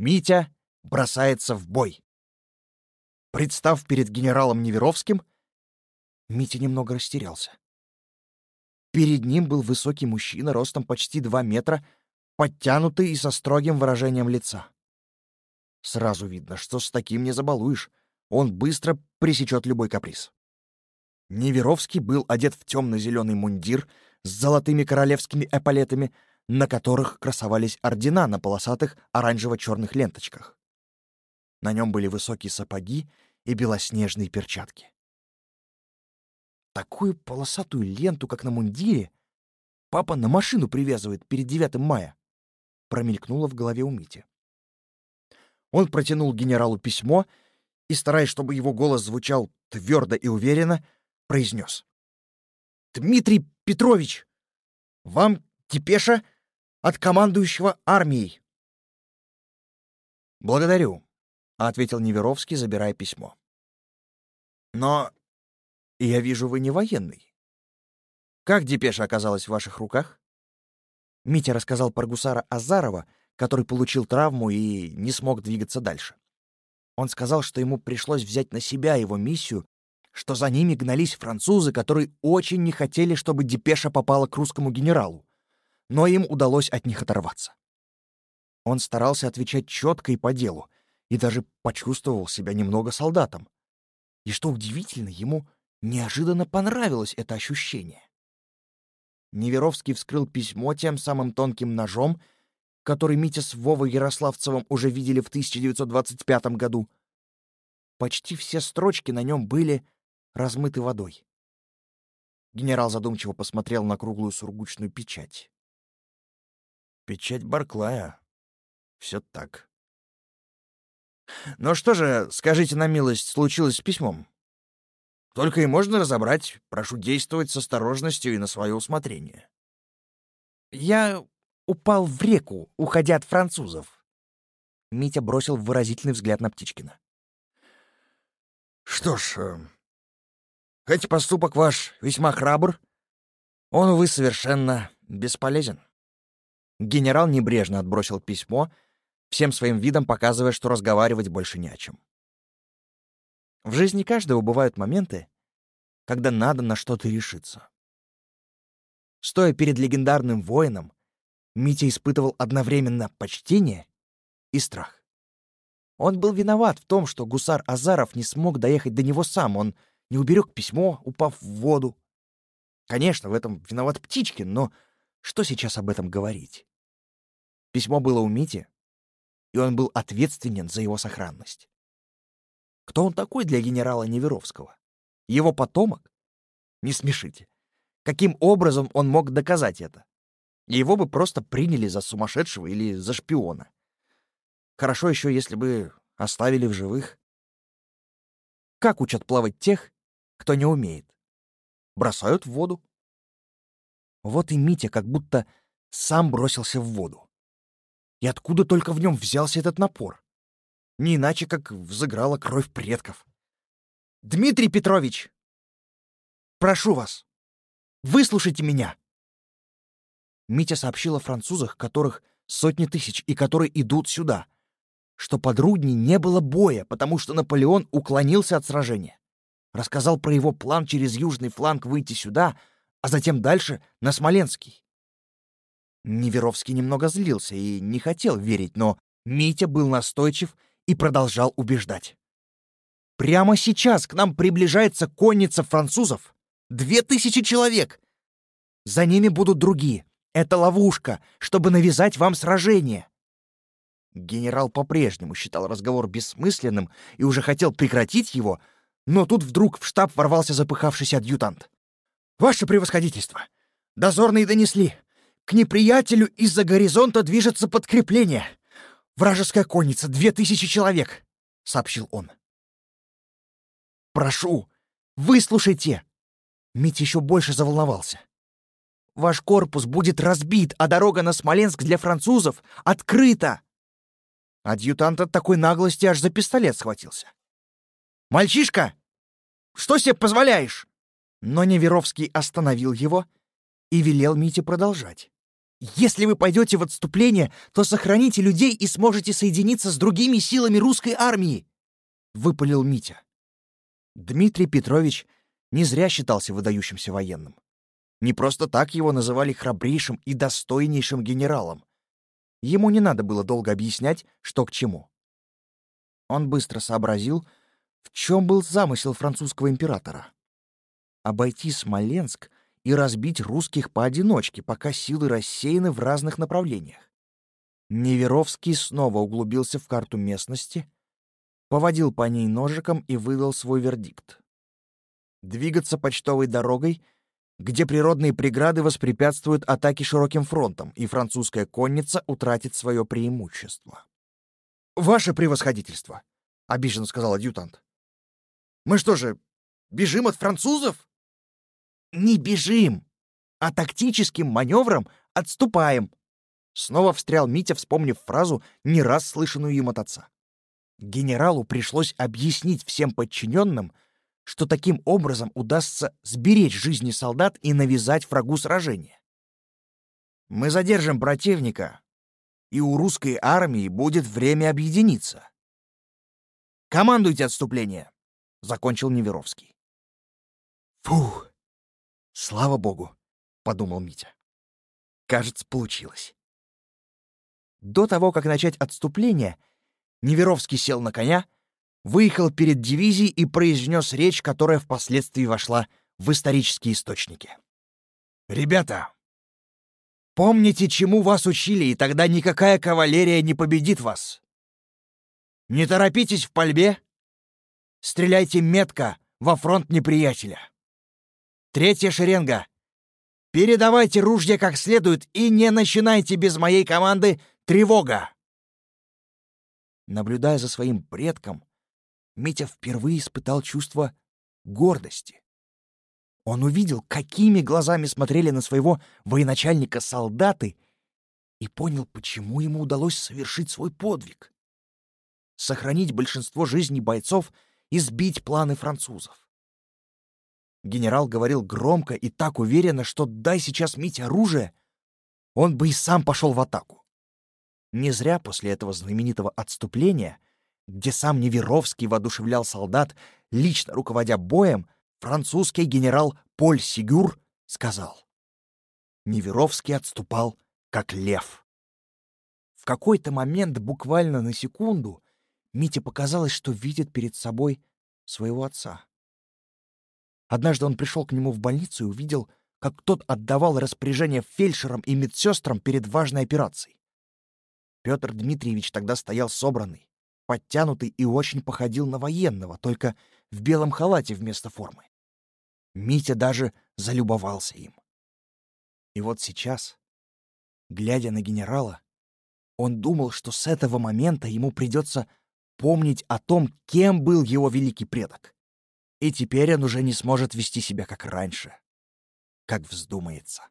Митя бросается в бой. Представ перед генералом Неверовским, Митя немного растерялся. Перед ним был высокий мужчина, ростом почти два метра, подтянутый и со строгим выражением лица. Сразу видно, что с таким не забалуешь. Он быстро пресечет любой каприз. Неверовский был одет в темно-зеленый мундир с золотыми королевскими эполетами, на которых красовались ордена на полосатых оранжево-черных ленточках. На нем были высокие сапоги и белоснежные перчатки. Такую полосатую ленту, как на мундире, папа на машину привязывает перед 9 мая. Промелькнуло в голове у Мити. Он протянул генералу письмо и, стараясь, чтобы его голос звучал твердо и уверенно, произнес. «Дмитрий Петрович, вам депеша от командующего армией». «Благодарю», — ответил Неверовский, забирая письмо. «Но я вижу, вы не военный. Как депеша оказалась в ваших руках? Митя рассказал про гусара Азарова, который получил травму и не смог двигаться дальше. Он сказал, что ему пришлось взять на себя его миссию, что за ними гнались французы, которые очень не хотели, чтобы депеша попала к русскому генералу, но им удалось от них оторваться. Он старался отвечать четко и по делу, и даже почувствовал себя немного солдатом. И что удивительно, ему Неожиданно понравилось это ощущение. Неверовский вскрыл письмо тем самым тонким ножом, который Митя с Вовой Ярославцевым уже видели в 1925 году. Почти все строчки на нем были размыты водой. Генерал задумчиво посмотрел на круглую сургучную печать. Печать Барклая. Все так. «Ну что же, скажите на милость, случилось с письмом?» Только и можно разобрать. Прошу действовать с осторожностью и на свое усмотрение. Я упал в реку, уходя от французов. Митя бросил выразительный взгляд на Птичкина. Что ж, э, хоть поступок ваш весьма храбр, он, увы, совершенно бесполезен. Генерал небрежно отбросил письмо, всем своим видом показывая, что разговаривать больше не о чем. В жизни каждого бывают моменты, когда надо на что-то решиться. Стоя перед легендарным воином, Митя испытывал одновременно почтение и страх. Он был виноват в том, что гусар Азаров не смог доехать до него сам, он не уберег письмо, упав в воду. Конечно, в этом виноват Птичкин, но что сейчас об этом говорить? Письмо было у Мити, и он был ответственен за его сохранность. Кто он такой для генерала Неверовского? Его потомок? Не смешите. Каким образом он мог доказать это? Его бы просто приняли за сумасшедшего или за шпиона. Хорошо еще, если бы оставили в живых. Как учат плавать тех, кто не умеет? Бросают в воду. Вот и Митя как будто сам бросился в воду. И откуда только в нем взялся этот напор? Не иначе, как взыграла кровь предков. «Дмитрий Петрович! Прошу вас, выслушайте меня!» Митя сообщил о французах, которых сотни тысяч и которые идут сюда, что под Рудней не было боя, потому что Наполеон уклонился от сражения. Рассказал про его план через южный фланг выйти сюда, а затем дальше на Смоленский. Неверовский немного злился и не хотел верить, но Митя был настойчив и продолжал убеждать. «Прямо сейчас к нам приближается конница французов. Две тысячи человек! За ними будут другие. Это ловушка, чтобы навязать вам сражение». Генерал по-прежнему считал разговор бессмысленным и уже хотел прекратить его, но тут вдруг в штаб ворвался запыхавшийся адъютант. «Ваше превосходительство! Дозорные донесли! К неприятелю из-за горизонта движется подкрепление! Вражеская конница, две тысячи человек!» — сообщил он. «Прошу, выслушайте!» Митя еще больше заволновался. «Ваш корпус будет разбит, а дорога на Смоленск для французов открыта!» Адъютант от такой наглости аж за пистолет схватился. «Мальчишка! Что себе позволяешь?» Но Неверовский остановил его и велел Мите продолжать. Если вы пойдете в отступление, то сохраните людей и сможете соединиться с другими силами русской армии!» — выпалил Митя. Дмитрий Петрович не зря считался выдающимся военным. Не просто так его называли храбрейшим и достойнейшим генералом. Ему не надо было долго объяснять, что к чему. Он быстро сообразил, в чем был замысел французского императора. Обойти Смоленск и разбить русских поодиночке, пока силы рассеяны в разных направлениях. Неверовский снова углубился в карту местности, поводил по ней ножиком и выдал свой вердикт. Двигаться почтовой дорогой, где природные преграды воспрепятствуют атаке широким фронтом, и французская конница утратит свое преимущество. «Ваше превосходительство!» — обиженно сказал адъютант. «Мы что же, бежим от французов?» «Не бежим, а тактическим маневром отступаем!» Снова встрял Митя, вспомнив фразу, не раз слышанную им от отца. Генералу пришлось объяснить всем подчиненным, что таким образом удастся сберечь жизни солдат и навязать врагу сражение. «Мы задержим противника, и у русской армии будет время объединиться. Командуйте отступление!» — закончил Неверовский. «Фух! Слава богу!» — подумал Митя. «Кажется, получилось». До того, как начать отступление — Неверовский сел на коня, выехал перед дивизией и произнес речь, которая впоследствии вошла в исторические источники. «Ребята, помните, чему вас учили, и тогда никакая кавалерия не победит вас. Не торопитесь в пальбе, стреляйте метко во фронт неприятеля. Третья шеренга. Передавайте ружья как следует и не начинайте без моей команды тревога. Наблюдая за своим предком, Митя впервые испытал чувство гордости. Он увидел, какими глазами смотрели на своего военачальника солдаты, и понял, почему ему удалось совершить свой подвиг. Сохранить большинство жизней бойцов и сбить планы французов. Генерал говорил громко и так уверенно, что дай сейчас Мите оружие, он бы и сам пошел в атаку. Не зря после этого знаменитого отступления, где сам Неверовский воодушевлял солдат, лично руководя боем, французский генерал Поль Сигюр сказал «Неверовский отступал, как лев». В какой-то момент, буквально на секунду, Мите показалось, что видит перед собой своего отца. Однажды он пришел к нему в больницу и увидел, как тот отдавал распоряжение фельдшерам и медсестрам перед важной операцией. Петр Дмитриевич тогда стоял собранный, подтянутый и очень походил на военного, только в белом халате вместо формы. Митя даже залюбовался им. И вот сейчас, глядя на генерала, он думал, что с этого момента ему придется помнить о том, кем был его великий предок. И теперь он уже не сможет вести себя как раньше, как вздумается.